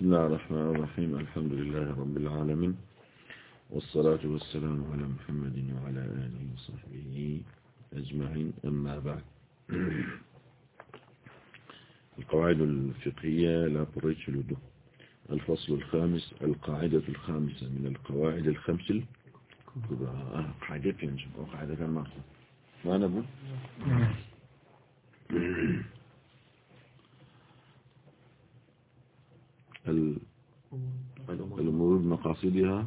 بسم الله الرحمن الرحيم. الحمد لله رب العالمين. والصلاة والسلام على محمد وعلى آله وصحبه أجمعين. أما بعد. القواعد الفقهية لا بريتش لدو. الفصل الخامس القاعدة الخامسة من القواعد الخمس آه قاعدة قاعدة ما نبو؟ الأمور بمقاصدها.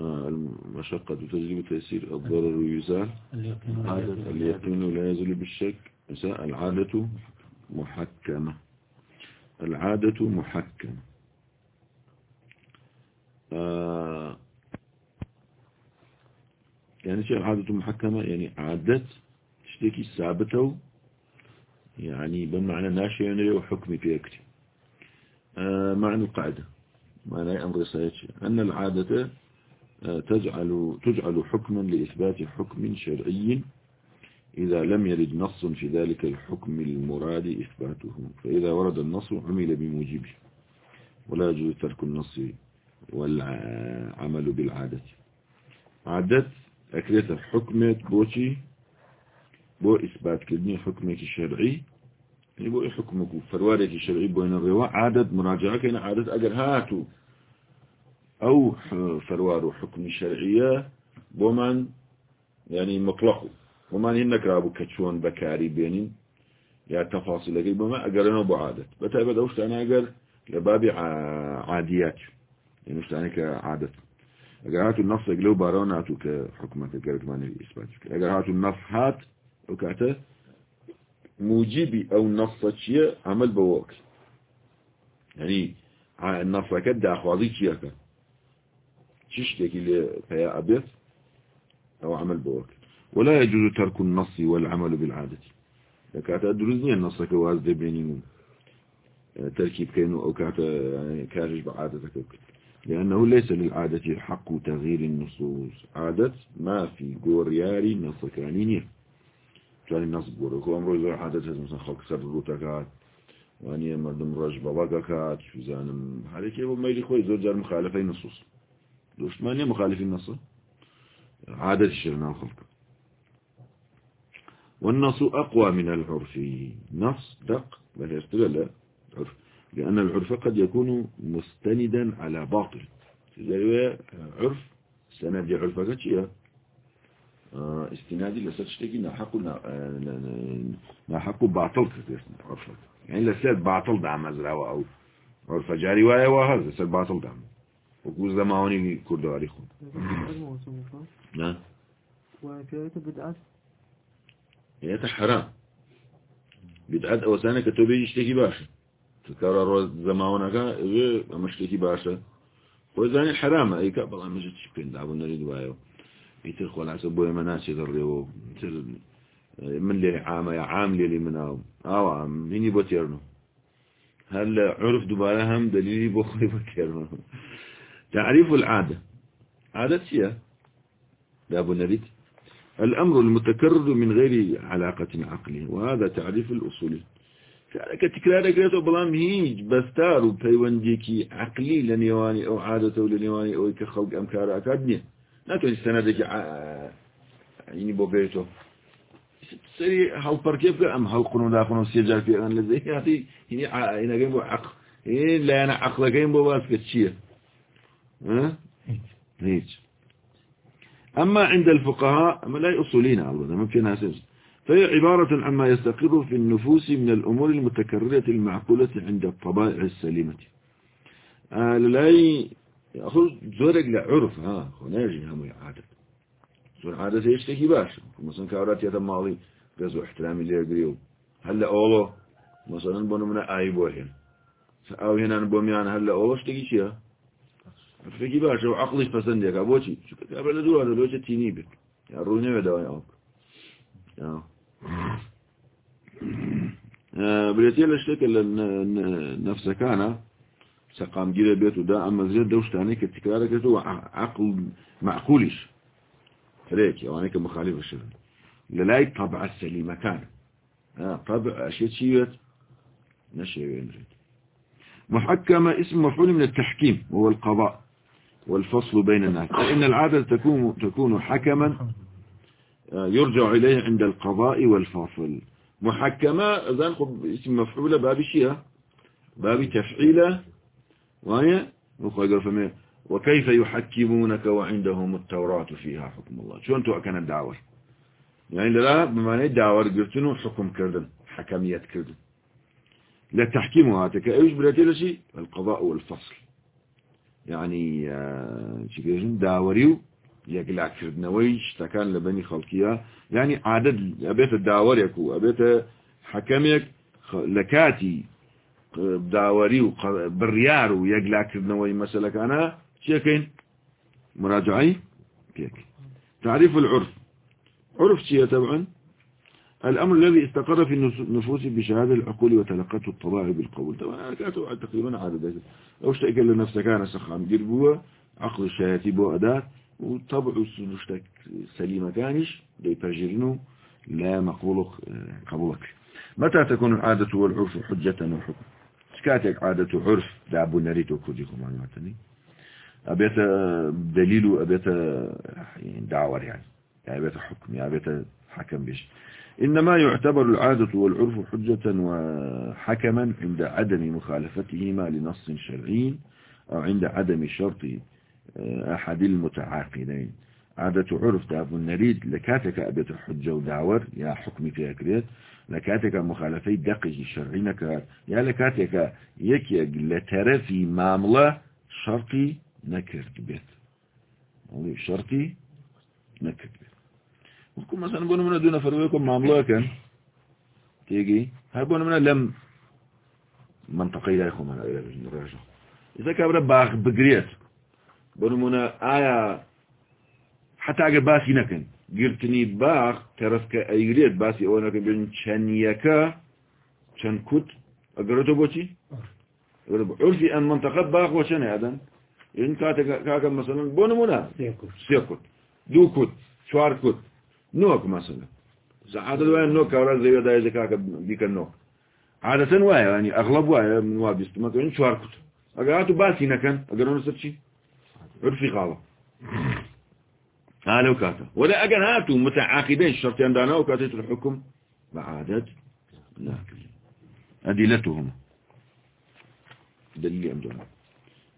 المشقة تجلب تيسير الضرر يزال. اليقين لا يزول بالشك. العادة محكمة. العادة محكمة. آه يعني شيء العادة محكمة؟ يعني عادة تشتكي ثابتة يعني بمعنى ناشئ يعني وحكمي في أكتي آه معنى القاعدة. معنى أمر سيتش أن العادة آه تجعل, تجعل حكما لإثبات حكم شرعي إذا لم يرد نص في ذلك الحكم المراد إثباته. فإذا ورد النص عمل بموجبه. ولا يجوز ترك النص والعمل بالعادة. عادة أكريت حكمة بوشي بو إثبات كدني حكمك الشرعي يعني بو حكمك؟ فروارك الشرعي بوين الرواء عادة مراجعة كان عادة أجر هاتو. أو فروار حكم الشرعية بومن يعني مطلقه ومان هنك رابو كتشون بكاري بينين. يا تفاصيل لكي بما أقرنا بعادة بتابد أوشت أنا أقر لبابي عاديات. يعني أوشت أنا كعادة أقر هاتو النص أقلو بارونا هاتو كحكمة قرت ماني هاتو النص هات وكاته موجبي أو نص شيء عمل بواك يعني النص كده أخوازي شيئك تشتكي لي فيا أبيض أو عمل بواك ولا يجوز ترك النص والعمل بالعادة. كاتا درزني النص كواز بينين تركيب كينو أو كاتا كارج بعادتك لأنه ليس للعادة حق تغيير النصوص. عادة ما في قورياري نص كانينية كان النص قوري كو أمرو يزور عادة مثلا خلق سر روتكات واني مردم رج باباكات شو زانم هذا كيف ما يلي خوي زور جار مخالفين نصوص. دوش ماني مخالفين نص عادة الشرنا الخلق والنص أقوى من العرف. نص دق بل يستغل عرف لأن العرف قد يكون مستندا على باطل. عرف. سند عرفك شيء استنادی لەسەر شتێکی نحق و نحق و باتڵ کردێت. یعنی لەسەر باتڵ دامەزراوە ئەو فەجاری وایەوە هەر لەسەر باتڵ دام. وەکو زەماوەنی کوردواری خۆن هێتە حرام. بدعات ئەوسانە کە تۆ بێ شتێکی باشە. کارە ڕۆز زەماوەنەکە ئەمە شتێکی باشە. خۆزانانی حرامە. ئەیکە بەڵام مەژ پێندابوو نەری دوایەوە يتر خول عسى بوي مناسي ذريو من لي عام يا عام لي مناو أو عام مني بوتيرنو. هل عرف دبارة هم دليلي بخري بوتيرنو. تعريف العادة. عادة هي لابو نريد الأمر المتكرر من غير علاقة عقلية وهذا تعريف الأصولي كتكرار كريتو بلام هيج بستار وبيونديكي عقلي لنيواني أو عادة لنيواني أو كخلق أمكار أكادنية. ناتو السنة ع... يعني بوبيتو سري هل بركيب أم هل قنو داخنو سيجار في أغن لزي هاتي هنا هنا جيمبو عقل إيه لا أنا عقل جيمبو باسكت شيء ها هيج أما عند الفقهاء أما لا أصولين أبدا ما في ناس فهي عبارة عما يستقر في النفوس من الأمور المتكررة المعقولة عند الطبائع السليمة آه لا خۆ زۆرێک لە عرف ها خۆ نەژین هەمووی عادت. زۆر عادەت هێشتێکی باشن مەسن کاراتێتە ماڵی گەز و احترامی لێگری و هەر لە ئەوڵۆ مەسەن بۆ منە ئای بۆ هێن. ئاو هێنان بۆ میان هەر لە ئەوە شتێکی چییە؟ فێکی باشە و عقلیش پەسەندێکا بۆچی؟ بە لە دووە لەلوچە تینی بێت. یا ڕوو نەوێ داوای ئەو برێتە لە شتێکە لە نەفسەکانە سقام جيرة بيته دا أما زياد دوش تاني كتكرار كتو عقل معقولش فريك يعني كمخالف الشرع للاي طبع السليمة كان. طبع أشياء شيئت نشي وينرد محكمة اسم مفعول من التحكيم وهو القضاء والفصل بين الناس. فإن العادة تكون, تكون حكما آه، يرجع إليه عند القضاء والفصل محكمة إذا اسم مفعولة باب الشيء باب تفعيلة. وهي وكيف يحكمونك وعندهم التوراة فيها حكم الله؟ شو أنتوا كان الدعوة؟ يعني لا بمعنى الدعوة قلتنوا حكم كردن حكمية كردن. لا تحكيم هاتك إيش بلاتي القضاء والفصل. يعني آه، شكرا داوريو يقلع كردنوي اشتكان لبني خلقيا يعني عدد أبيت الداوريك وأبيت حكميك لكاتي. داوريو بريارو يقلع كردنوي مثلا كان شيكين مراجعي كيك تعريف العرف. عرف شيء طبعا؟ الأمر الذي استقر في النفوس بشهادة العقول وتلقته الطباع بالقول طبعا أنا كاتب تقريبا عدد لو اشتكى لنفسك أنا سخام. قربوه عقل الشياتي بو أداة وطبع سلوشتك سليمة كانش دي برجرنو لا مقبولك قبولك. متى تكون العادة والعرف حجة وحكم؟ سكاتك عادة عرف دعبو نريتو كوديكم معلوماتني أبيت دليل أبيت يعني دعوة يعني أبيت حكم أبيت حكم بيش. إنما يعتبر العادة والعرف حجة وحكما عند عدم مخالفتهما لنص شرعي أو عند عدم شرط آه، أحد المتعاقدين. عادة عرف تاب النريد لكاتك أبيت حجة ودعور يا حكم في أكريت لكاتك مخالفي دقه الشرعي يا لكاتك يكي لترفي معاملة شرطي نكرت بيت يعني شرطي نكرت بيت وكم مثلا بون من دون فرويكم معاملة كان تيجي هاي بون من لم منطقي لا يخو من الرجل إذا كان باخ بقريت بون من آية حتى أجر باسي نكن قلتني باخ ترفك أيريت باسي أو نكن بين شنيكا شنكوت أقرأتو بوتي عرفي أن منطقة باخ وشن هذا إن كاكا مثلا بون منا سيكوت دو كوت شوار كوت نوك مثلا عادة وين نوك ولا زي ده إذا كاك بيك النوك عادة وين يعني أغلب وين من وابست ما كان شوار كت أقرأتو باسي نكن أقرأنا سرشي عرفي قالة هذا وكاتا ولا أقرأتو متعاقدين الشرطين دانا وكاتت الحكم بعادة. لا. أدلتهم دليل عندنا.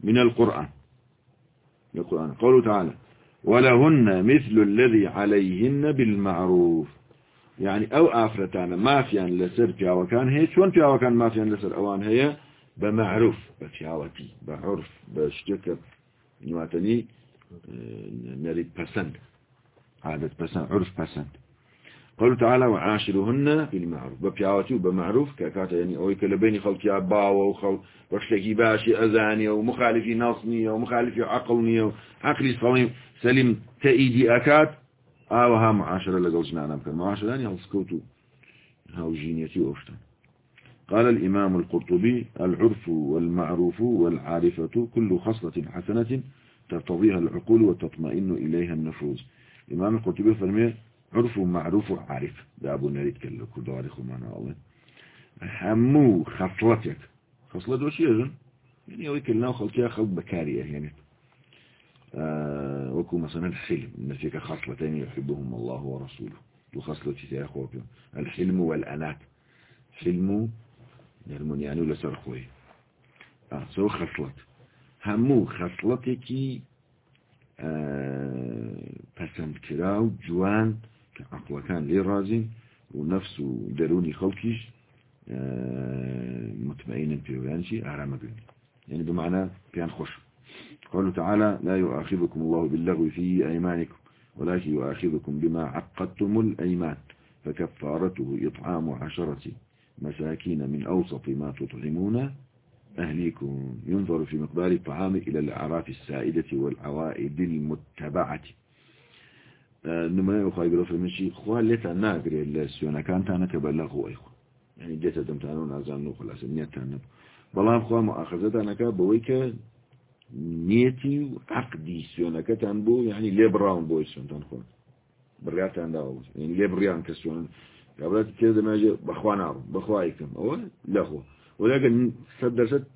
من القرآن. القرآن. قوله تعالى ولهن مثل الذي عليهن بالمعروف. يعني أو افرتان ما فيان لسر وكان هي. شون وكان ما فيان لسر؟ أوان هي بمعروف. بفياوتي بعرف بشتكر نواتني. نريد بسند عادة بسند عرف بسند قالوا تعالى وعاشرهن بالمعروف. ببياوتي وبمعروف كاكاتا يعني اوي كلبيني خلقيا باوا وخل وشتكي باشي اذاني ومخالفي ناصني ومخالفي عقلني وعقلي صليم سلم تأيدي أكاد آوها معاشرة لقوشنا أنا بكر معاشرة يعني هلسكوتو هاو جينيتي وفتا قال الإمام القرطبي العرف والمعروف والعارفة كل خصلة حسنة ترتضيها العقول وتطمئن إليها النفوس الإمام القرطبي فرمي عرف ومعروف وعارف. ده أبو نريد كله كل دواريخ الله همو خصلتك. خصلت وش يجن يعني يوكلنا خلقيا خلق بكارية يعني. آه، وكو مثلا الحلم إن فيك خصلتين يحبهم الله ورسوله. وخصلة يا أخوكم الحلم والأنات. حلم يرمون يعني ولا سرخوي. آه سو خصلت. همو خصلتك آه پسند كراو جوان كعقل كان لي رازي ونفس دروني خلقش آه مطمئن بيوانشي أعرام يعني بمعنى بيان خوش قوله تعالى لا يؤاخذكم الله باللغو في أيمانكم ولكن يؤاخذكم بما عقدتم الأيمان فكفارته إطعام عشرة مساكين من أوسط ما تطعمون أهليكم. ينظر في مقدار الطعام إلى الأعراف السائدة والعوائد المتبعة. آه، نمنا يخوى يقولوا في المشي خواه لتا ناقري السيونة كانت أنا كبلغوا إخوة يعني جيتا دمتانون أزال نوخل أسمية تانب بلان خواه مؤاخذة أنا كبويك نيتي عقدي سيونەکەتان بۆ ینی لێ براون بۆی سنتان خۆن بڕاتان داوە ینی لێ بڕیان کە سوێن کابراتی تێ دەماژێ بەخوا ناڕم بەخوایکەم ئەوە لەخۆ ولكن صدرت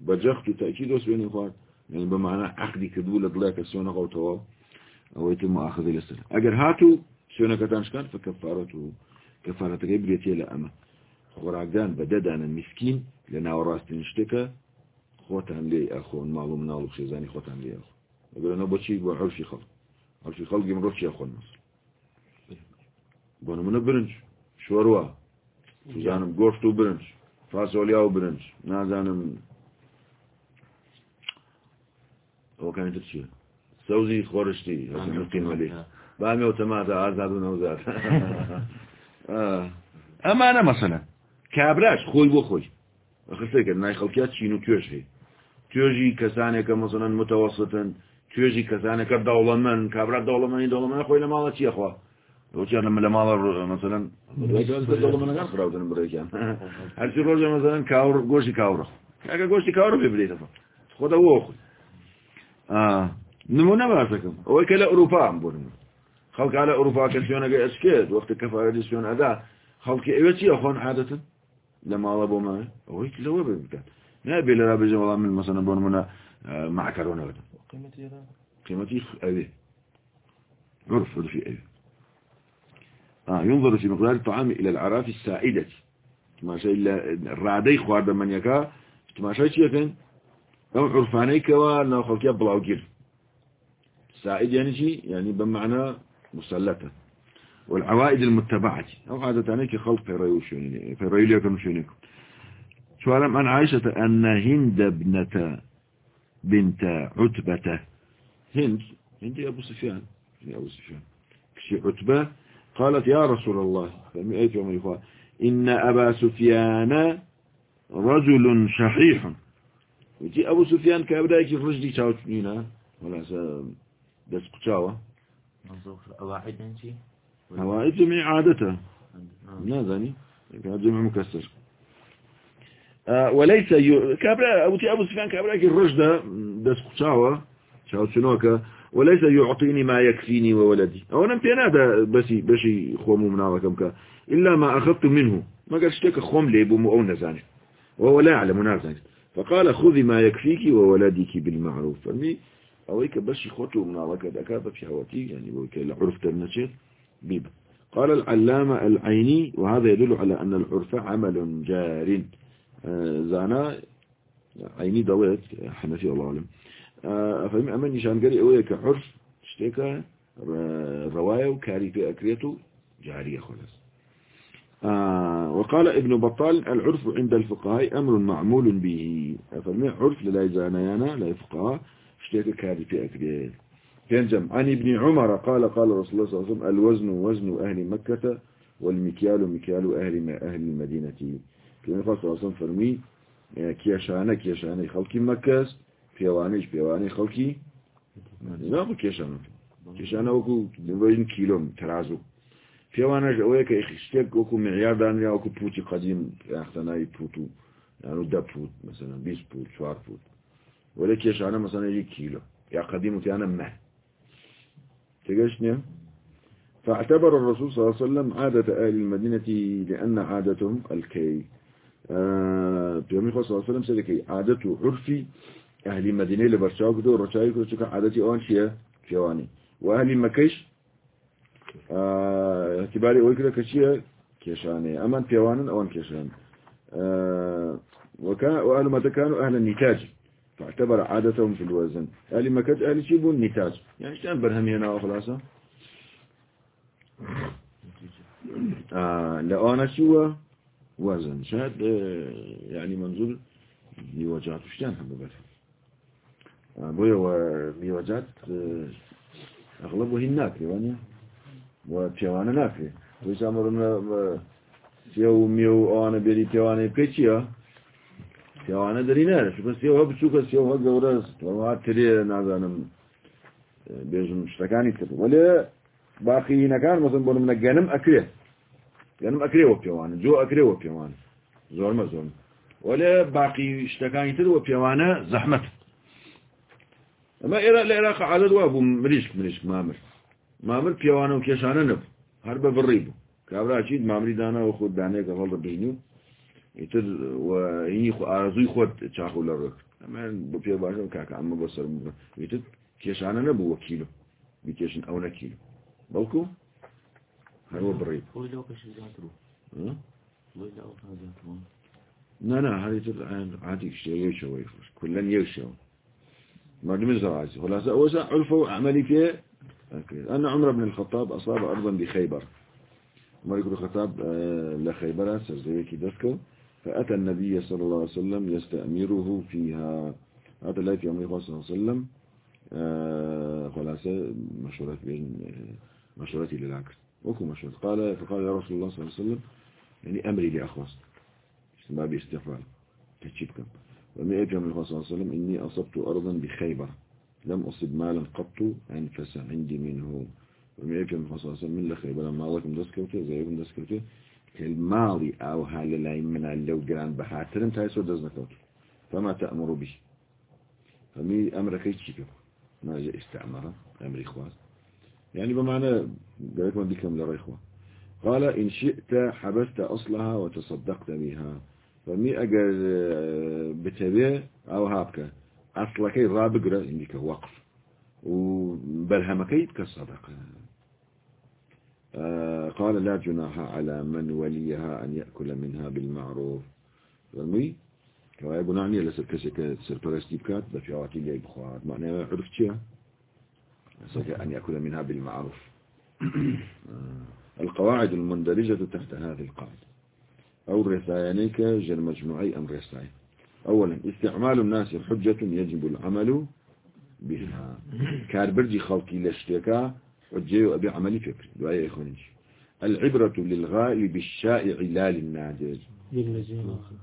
بجخت وتأكيد وسبين خوان يعني بمعنى عقدي كدو لدلاك السونة قوتوا أو يتم أخذ لسر أجر هاتو سونة كتانش كان فكفارته كفارته قبريتي لأما خوراكدان بددان المسكين لناو راستين اشتكى خوتان لي أخون مالو منالو خشيزاني خوتان لي أخون يقول أنا بشي بو عرفي خلق عرفي خلق يمرو شي أخون مصر بو نمنا برنج شوروا تزانم قوشتو برنج. فاسۆلیا و برنج. نازانم. ئەوکانی تر چیە سەوزی خۆرشتی قیمەلی بامێ تەماتە ئازاد و نەوزات ئەمانە مەسەنە کابراش خۆی بۆ خۆی. خستێکە نای خەڵکیات چین و توێش هەیە. توێژی کەسانێکە مەسەن متەوەستن توێژی کەسانەکە دەوڵەمەند کابرا دەوڵەمەنی دەوڵەمە خۆی لە ماڵە چیە وكان لما لما مثلا خراود بريكان هل شي روجا مثلا كاور غوشي كاور كاكا غوشي كاور بيبليت خذ هو آه نمونا باسكم هو كلا اوروبا بون خلق على اوروبا كان جا اسكيد وقت كفا اديسيون ادا خلق ايوتي اخون عادة لما الله ما هو لو بيبتا ما بيلا رابجا والله من مثلا بون منا معكرونه قيمتي قيمتي ابي عرف في ابي آه ينظر في مقدار الطعام إلى العراف السائدة تماشى إلا الرعدي خوارد من يكا. تماشى شيء أو عرفاني كوا نو خلقيا بلاو جير سائد يعني شيء يعني بمعنى مسلطة. والعوائد المتبعة. أو هذا تانيك خلق في ريوليا كانوا شونيكم سؤالا عن عائشة أن هند ابنة بنت عتبة. هند هند أبو سفيان. أبو سفيان. كشي عتبة قالت يا رسول الله فمئة يوم إخوة إن أبا سفيان رجل شحيح. وجي أبو سفيان كأبدايك الرجلي تشاوتنينا ولا سام دس قشاوة أواعد أنتي؟ أواعد جميع عادته. كان جمع مكسر. آه وليس ي... كابرا أبو تي أبو سفيان كأبدايك الرجل دس قشاوة شاوتنوكا وليس يعطيني ما يكفيني وولدي. أو أنا هذا بسي بشي خومو مناوكم كا إلا ما أخذت منه. ما قال اشتك خوم لي أو نزاني. وهو لا يعلم نازاني. فقال خذي ما يكفيك وولدك بالمعروف. فمي أويك بشي خوتو مناوكا دكابة في حواتي. يعني ويك العرف ترنشي بيب. قال العلامة العيني. وهذا يدل على أن العرف عمل جار. آه، زانا عيني دويت حنفي الله أعلم. ئەفەرمی ئەمە نیشانگەری ئەوەیە کە عرف شتێکە ڕواية وكاري في أكريته جارية خلص وقال ابن بطال العرف عند الفقهاء أمر معمول به. أفرمي عرف للا زانيانا لا فقهاء اشتيك كاري في أكريته ينجم عن ابن عمر قال قال رسول الله صلى الله عليه وسلم الوزن وزن أهل مكة والمكيال مكيال أهل أهل المدينة. كما قال صلى الله عليه وسلم فرمي كيشانة كيشانة خلق مكة پێوانش پێوانی خەڵکی ناخو کێشانە کێشانە وەکو بین کیلۆم ترازوو پێوانەش ئەوەیە کە شتێک وەکو معیاردانیا وەکو پوچی قەدیم یاختەناوی پوت و یانو دە پوت مثلا 20 پوت چوار پوت. ولا کێشانە مثلا یک کیلو. یا قديم وتيانا مه. تقشني فاعتبر الرسول صلى الله عليه وسلم عادة أهل المدينة لأن عادتهم الكي. آه صلى الله عليه وسلم سلكي عادته عرفي أهل مدينة لبرشاو كدو رشاوي كدو چكا عادتي أون شيء فيواني وأهل مكيش آه اعتباري أول كده كشيء كيشاني أمان فيوانا أون كيشان آه وكان وأهل متى كانوا أهل النتاج. فاعتبر عادتهم في الوزن. أهل مكة أهل شيء بون نتاج. يعني شتان برهمي هنا وخلاصة آه لأنا شو وزن. شاد آه، يعني منظور لوجهات شتان هم بفهم بۆیەوە میوەجات ئەغڵە بۆ هین ناکرێوانە پێوانە ناکرێ. وەسامەڕم سێ و مێ و ئەوانە بێری پێوانەی پێچیە پێوانە دەری نارە بە سێوە بچووکە سێوە گەورە ترێ نازانم بێژم شتەکانی کرد وەێ باقیینەکان مەزم بۆ منە گەنم ئەکرێ. گەنم ئەکرێەوە پێوانە جۆ ئەکرێەوە پێوانە زۆرمە زۆرم. وەێ باقی شتەکانی تر وە پێوانە زەحمەت. أما إيرا لعراق عدد وابو مريشك مريشك مامر. مامر بيوانا وكيشانا نب هربا بالريبو كابرا أكيد مامري دانا وخود دانيك غلط بينيو يتر وهي خو أرزوي خود تشاخو لرك أما بفير باشا كاكا أما بصر يتر كيشانا نبو وكيلو بكيشن أو نكيلو بلكو هو بريد هو لو كش زاترو ها؟ هو لو زاترو لا لا هذه تر عادي شيء يشوا يفرش كلن يشوا ما دم زراعي خلاص وسع عرفوا عملي فيه أن عمر بن الخطاب أصاب أرضا بخيبر. عمر بن الخطاب آه، لخيبر سرزويكي دسكو فأتى النبي صلى الله عليه وسلم يستأمره فيها. هذا لا في عمر صلى الله عليه وسلم آه، خلاص مشورات بين آه، مشورتي للعكس وكو مشورات قال فقال يا رسول الله صلى الله عليه وسلم يعني أمري لأخواست ما باستغفار تشيبكم وما يجي من الرسول صلى الله عليه وسلم إني أصبت أرضا بخيبر. لم أصب مالا قط أنفس عندي منه. وما يجي من الرسول صلى الله عليه وسلم من لخيبر ما لكم دسكوته زيكم دسكوته كالماضي أو هال لا يمنع لو جران بحاترم تايسو دزنكوته فما تأمر به فمي أمر كي تشيكو ما جاء استعمره أمر إخوان. يعني بمعنى لرى إخوان؟ قال إن شئت حبست أصلها وتصدقت بها. فمي أجر بتبع أو هابك أصلكي رابقرة إنك وقف. وبرهمكي كالصدقة آه، قال لا جناح على من وليها أن يأكل منها بالمعروف. فمي كما يقول عني لسر كسك سرپرستی بكات بفيواتي لي بخوات معنى عرف چيا أن يأكل منها بالمعروف. آه، القواعد المندرجة تحت هذه القاعدة. أو رثايانيك جر مجموعي أم رثاي أولا استعمال الناس حجة يجب العمل بها. كاربرجي خلقي لشتكا حجة أبي عملي فكر دعاية إخوانيش العبرة للغائب الشائع لا للنادر.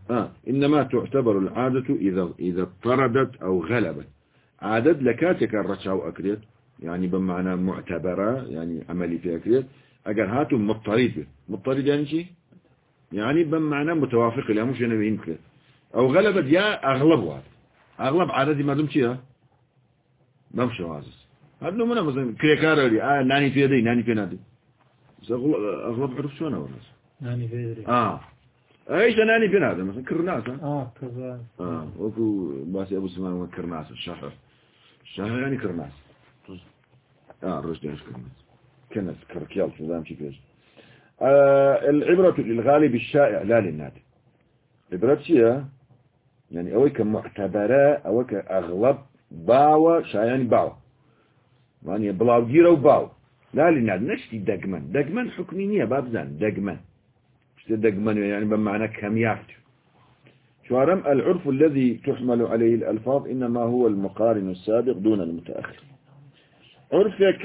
آه إنما تعتبر العادة إذا إذا اضطردت أو غلبت. عادت لكاتك الرشاو أكريت يعني بمعنى معتبرة يعني عملي في أكريت أجر هاتوا مضطرد مضطرد يعني شيء يعني بمعنى متوافق لها مش أنا يمكن. أو غلبت يا أغلب واحد. أغلب عددي ما دمت يا مش وازس هذا نمنا مثلا كريكارة لي. آه ناني في يدي ناني في نادي. أغلب عرف شو أنا وناس ناني في يدي. آه. أيش ناني في هذا مثلا كرناس آه كذا آه وكو باسي أبو سلمان كرناس. الشهر. الشهر يعني كرناس. آه الرشد يعني كرناس. كنس كركيال سلام شي كيش آه العبرة للغالب الشائع لا للنادي عبرة شيء؟ يعني أوي كمعتبرة أوي كأغلب باوة شايان باوة يعني بلاو جيرو باو. لا للنادي نشتي دقمن. دقمن حكمينية بابزان دقمن. شتي دقمن يعني بمعنى كميات. شوارم العرف الذي تحمل عليه الألفاظ إنما هو المقارن السابق دون المتأخر. عرفك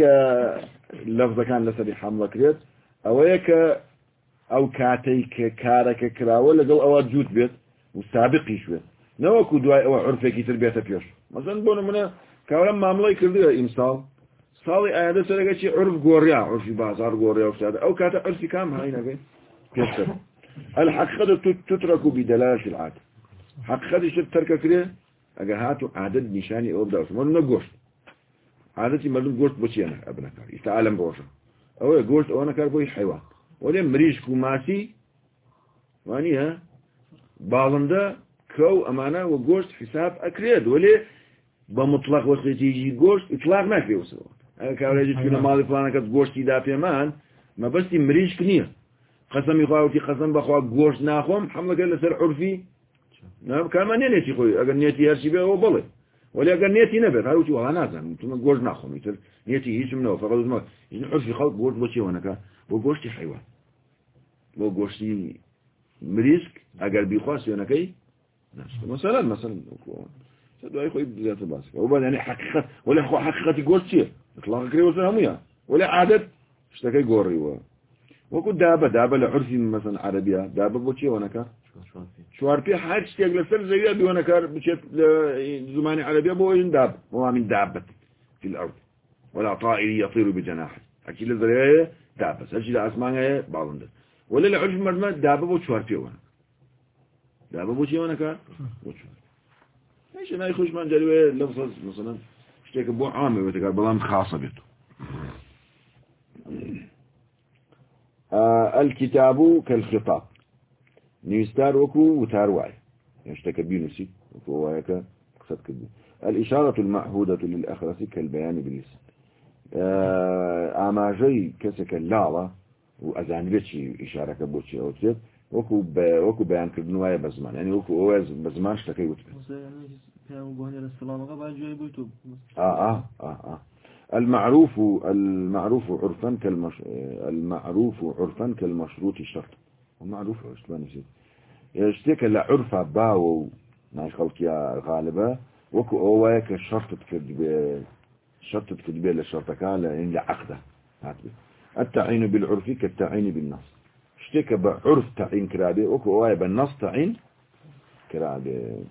لفظ كان لسري حملة كريت. ئەوەیە کە ئەو کاتەی کە کارەکە کراوە لەگەڵ ئەوە جووت بێت و سابقیش بێت. نەوەکو دوای ئەوە عرفێکی تر بێتە پێش. مەزەن بۆ منە کارە مامڵی کردوە ئیمساڵ. ساڵی ئاەدە سەرگەچی عرف گۆڕیا عرفی بازار گۆڕیا وسادە ئەو کاتە ئەرسی کام هاینەگەی پێشتر. الحقیقت تترك بدلالة العادة. حقیقت شد ترک کرێ ئەگە هات و عادت نیشانی ئەو بداوت من نە گۆشت عادەتی مەلوم گۆشت بۆچیانە ئەبنەکار. ئیستا عالم بۆشە. ئەوە گۆشت ئەوە نەکار بۆی حیوان. وەێ مریشک و ماسی وانی ها باڵندە کەو ئەمانە وە گۆشت حساب ئەکرێت. وەێ بە مطلق وەسێتیژی گۆشت ئیطلاق ناکرێوسەوە ئەگە کاڕێژکردە ماڵی فلانەکەت گۆشتی دا پێمان مەبەستی مریشک نییە. قەسەمی خواوتی قەسم بەخوا گۆشت ناخۆم حملەکە لەسەر عرفی. کارمان نێتی خۆی ئەگەر نێتی هەرچی بێ ئەوە بڵێ. ئەگەر نێتی نەبێت هەروتی وڵا نازانم تومە گۆشت ناخۆمی تر نێتی هیچم نەوە فقط خەڵک گۆشت بۆ چێوەنەکە بۆ گۆشتی حیوان. بۆ گۆشتی مریسک ئەگەر بیخوا سوێنەکەی مثلا مثلا زیاتر باس ئەو بە ینی حقیقت ولی خۆ حقیقەتی گۆشت چییە اطلاق کرێوە هەمویە ولی عادت شتەکەی گۆڕیوە وەکو دابە دابە لە عرفی مەسن عربیە دابە بۆ چێوەنەکە شوار پێ هەر شتێک لەسەر زەویە دووەنەکار بچێت لە زمانی عربیە بۆ ئۆژن داب. وامین دابت في الأرض. ولا طائر يطير بجناحه أكيد الزريعة دابة أكيد أسمانها بعضهم ولا العرف مرمى دابة بو شوار فيه وأنا دابة بو شي وأنا كار بو شوار إيش أنا يخش من جلوه لفظ مثلا اشتيك بو عامي وتقال بلام خاصة بيته آه الكتاب كالخطاب نويستار وكو وتار واي يشتكى بينوسي وكو وايكا قصد كده الإشارة المعهودة للأخرس كالبيان باللسان ئاماژەی کەسێکە لاوە و ئەزانبێکی ئیشارەکە بۆچی ئەوتێت وەکو وەکو بەیانکردن وایە بە زمان. ینی وەکو ئەوە بە زمان شتەکەی وت المعروف المعروف عرفا كالمش المعروف عرفا كالمشروط شرط. المعروف اشتباني شيء. يشتكى لعرفة باو ما خلقيا غالبة وكو اوايا كشرط تكذب شرط تكتبه للشرط كان عند عقده التعين بالعرف كالتعين بالنص. اشتكى بعرف تعين كرابي وكو واي بالنص تعين كرابي.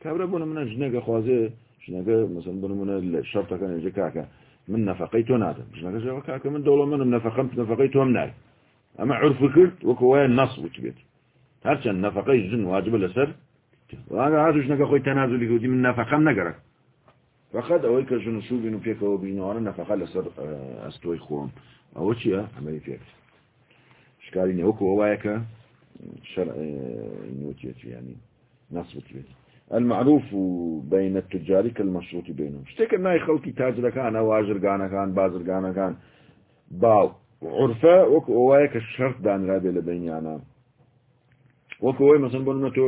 كابرا بونا من جناقة خوازي جناقة مثلا بونا من الشرط كان يجي كاكا من نفقيته نادم. جناقة جوا كاكا من دولة منهم نفقمت نفقيته هم ئەمە عرف کرد وەکو وایە نەس وچ بێت. هەرچەند نەفەقەی زن واجبە لەسەر هاتوش نەکە خۆی تەنازلی گوتی من نەفەقەم نەگەڕە فقط ئەوەی کە ژن شو بین و پێکەوە بینەوەە نەفەقە لەسەر ئەستۆی خۆم. ئەوە چییە؟ ئەمەی پێکت شکاری نەوەکو وایەکە شەرنیوتێتیانی نەسوت بێت. المعروف بين التجاري كالمشروط بينهم شتێکە نای خەڵکی تاجرەکان ئەواژرگانەکان بازرگانەکان باو. عرفە وەک ئەوواە کە شەرت دانرابێ لە بینیانە وەکەوەی مەسن بۆ تۆ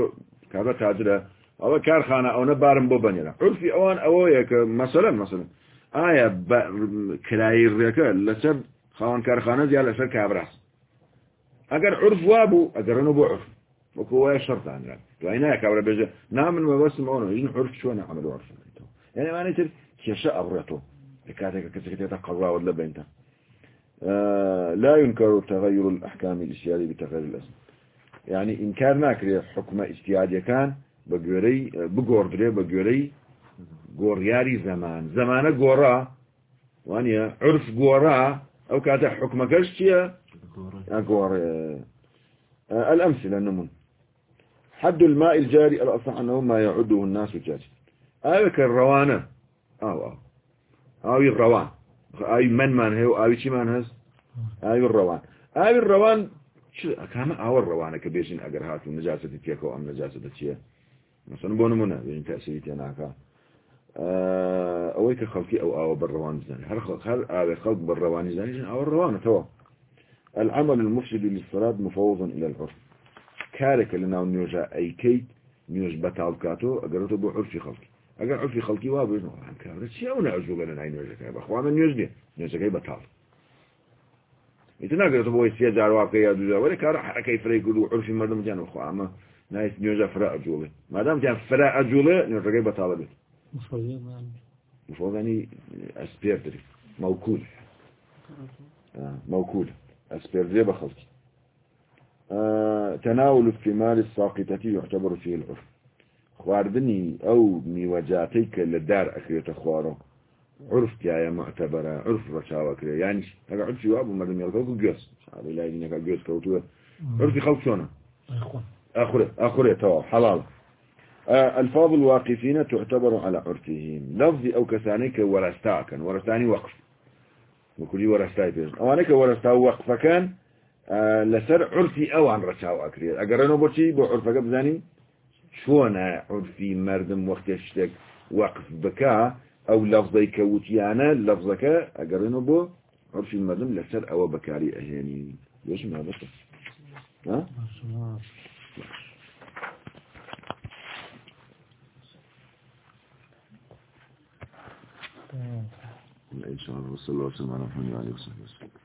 کابە تاجرە ئەوە کارخانە ئەوە بارم بۆ بنیێرە عرفی ئەوان ئەوەیە کە مەسەلەن مەسن ئایا کرایی ڕێەکە لەسەر خاوەن کارخانە زیاد لەسەر کابراس ئەگەر عرف وا بوو ئەگەرن بۆ عرف وەکوواە شەرتانرا دوایە کابرا بێژە نامن مەبەستم ئەوە این عرف چۆنە ئەمەل عرفەکەیتەوە یانەوانێت کێشە ئەڕێتەوە لە کاتێکە کەسەکە تێتە قەڵاوت لە بینتە لا ينكر تغير الأحكام الاجتهادية بتغير الأسم. يعني إنكار ناكري حكم اجتهادية كان بگۆڕدرێ بە گوێرەی گۆڕیاری زەمان زەمانە گۆڕا وانە عرف گۆڕا ئەو کاتە حکومەکەش چییە گۆڕ الأمثلة نمون. حد الماء الجاري الأصح أنه ما يعده الناس جاري آية الروانة أو أو آوي الروان. آوي من من هو؟ آوي چی من هز؟ آوي الروان. آوي الروان كما آوي الروانة كبيرشين أقر هاتو نجاسة تيكو أم نجاسة تيكو مثلا بۆ نمونە بین تاسیری تێناکە ئەوەی کە خەڵکی ئەو ئاوە بەڕەوان زانانی هەر هەر ئاوێ خەڵک بەڕەوانی زانانی ئەوە ڕەوانەتەوە العمل المفسد للصلاة مفوضا إلى العرف كارك لنا نيوجا أي كيت نيوج بتال كاتو أقرأته بو عرفي خلقي أقر عرفي خلقي وابو إنه عن كارك سيونا عزوغ لنا أي نيوجا كايب أخوانا نيوج دي نيوجا كاي بتال بو يسيا جاروا كي يادو جا ولا كارك حركة يفريقوا عرفي مردم جانو أخوانا نایت نوێژە فرا ئەجوڵێ مادام تیان فرا ئەجوڵێ نوێژەکەی بەتاڵە بێت مفۆزانی ئەسپێر دری موكول. موكول. أسبير زي بخلتي تناول الثمار الساقطة يعتبر فيه العرف. خواردني أو ميوجاتيك للدار أكريت خواره عرف يا معتبرة عرف رشاوة كريا يعني هذا عرف يواب ومدام يلقوك جوز هذا لا يجينك جوز كوتوه عرفي خوف شونه آخره آخره تو حلال. آه، ألفاظ الواقفين تعتبر على عرفهم. لفظ أو ورستا كان ورستاني وقف. وكل ورستاي بيز أوانيك ورستا وقف كان آه، لسر عرفي أو عن رشاو أكري أقرنو بوشي؟ بعرفك بزاني؟ شونا عرفي مردم وقت يشتك وقف بكا. ئەو لەفزەی کە وتیانە لەفزەکە ئەگەڕێنەوە بۆ عرفی مردم لەسەر ئەوە بەکاری ئەهێنین بێژم نابەکە إن شاء الله وصلى الله وسلم على محمد وعلى آله وصحبه وسلم